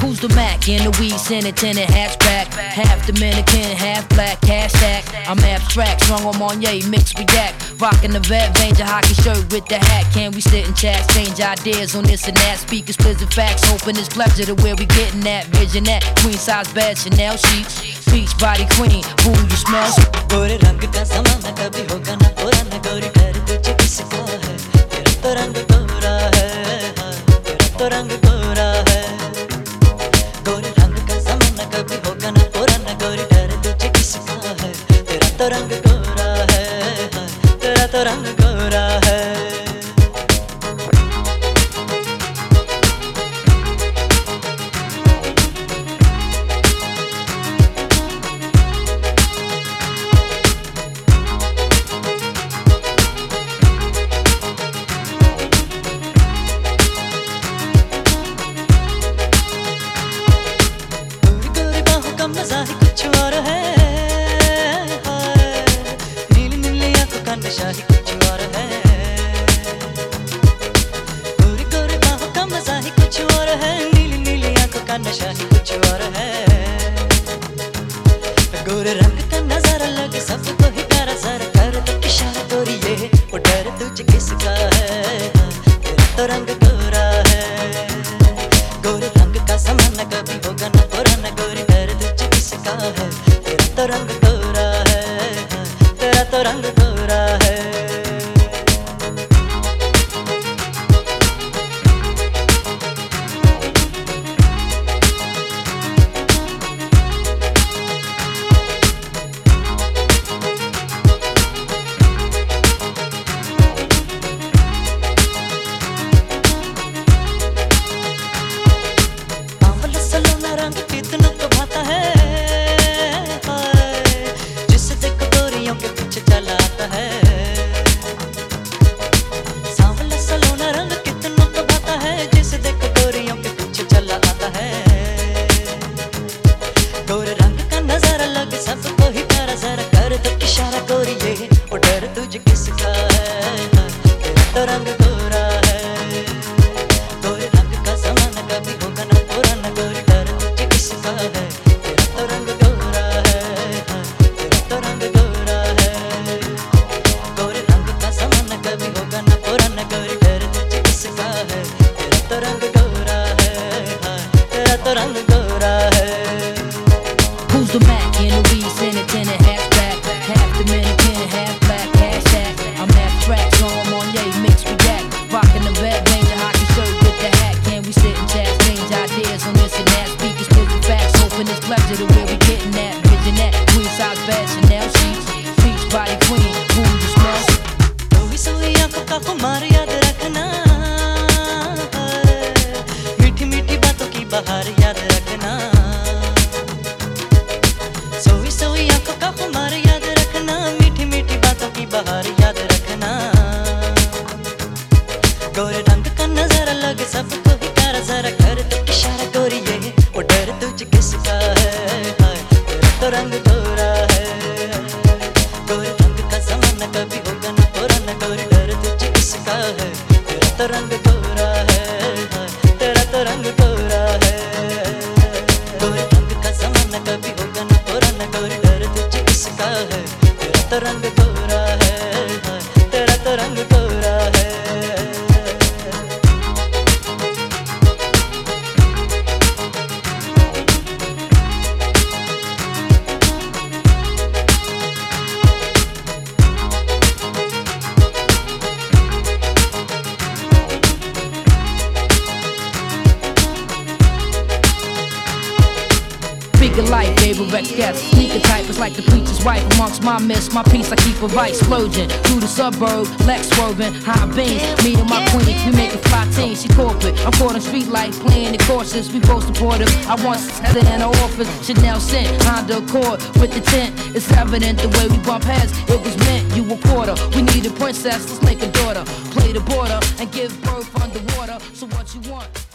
Who's the Mac in the weed Senate tenant hatchback? Half Dominican, half black, cash stack. I'm abstract, strong on Monye, mixed with yak. Rocking the vet, vein, hockey shirt with the hat. Can we sit and chat, change ideas on this and that? Speakers, blizzard facts, hoping it's pleasure to where we getting that. Vision that, queen size bed, Chanel sheets. Beach body queen, who you smell? गोरे रंग का जमाना कभी होगा ना पुराना गोरी डर तुझे किसका है तेरा तो रंग तुझे किसका है। तेरा तो रंग गोरा है हाँ, तेरा तो रंग गोरा है। मज़ा ही कुछ और है। आँखों का नशा ही कुछ और है। का मज़ा ही कुछ और है। नीली नीली आँखों का नशा ही कुछ और है। गोरे रंग का नज़ारा ही प्यारा कर तो ये, वो डर तुझे किसका है? तेरा तो रंग गोरा है। गोरे रंग का जमाना कभी होगा ना पुराना, गोरी डर तुझे किसका है? तेरा तो रंग गोरा है। तेरा तो रंग गोरा है। गोरे रंग का नज़ारा लगे सबको ही प्यारा जरा कर दो इशारा गोरी ये वो डर तुझे किसका है? तेरा तो रंग गोरा है। गोरे रंग का जमाना कभी होगा ना गोरी डर है? तो रंग गोरा है। तेरा तो रंग गोरा गोरे का जमाना कभी होगा ना पुराना गोरी डर तुझे किसका है? तो रंग गोरा हाँ, तेरा तो रंग गोरा है। Who's the Mac in the weed Senate tenant hatchback? Half Dominican, half black, cash stack. I'm abstract, strong on Monye, mixed with yak. Rocking the vet, vein, hockey shirt with the hat. Can we sit and chat, change ideas on this and that? Speakers, blizzard facts, hoping it's pleasure to where we getting that. तो रंग है तेरा तो रंग है। गोरे रंग का जमाना कभी होगा ना पुराना गोरी डर तुझे इसका है तेरा तो रंग हाँ, Baby, Rex guest. Sneaker type is like the preacher's wife. Amongst my miss, my piece, I keep a vice splurging. Through the suburb, Lex swerving, high beams. Me and my queen, we make a fly team. She corporate. I'm caught in street life, playing the courses. We both supportive. I had her in her office. Chanel sent Honda Accord with the tent. It's evident the way we bump heads. It was meant you a quarter. We need a princess, let's make a daughter. Play the border and give birth underwater. So what you want?